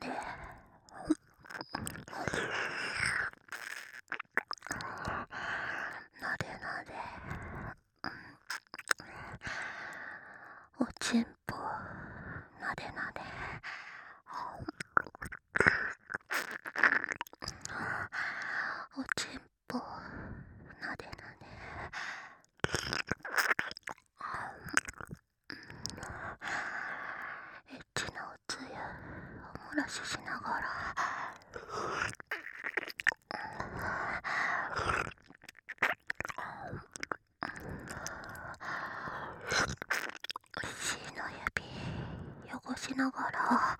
でなでなで。おちんぽ。なでなで。おちんぽ。漏らししながら。C の指汚しながら。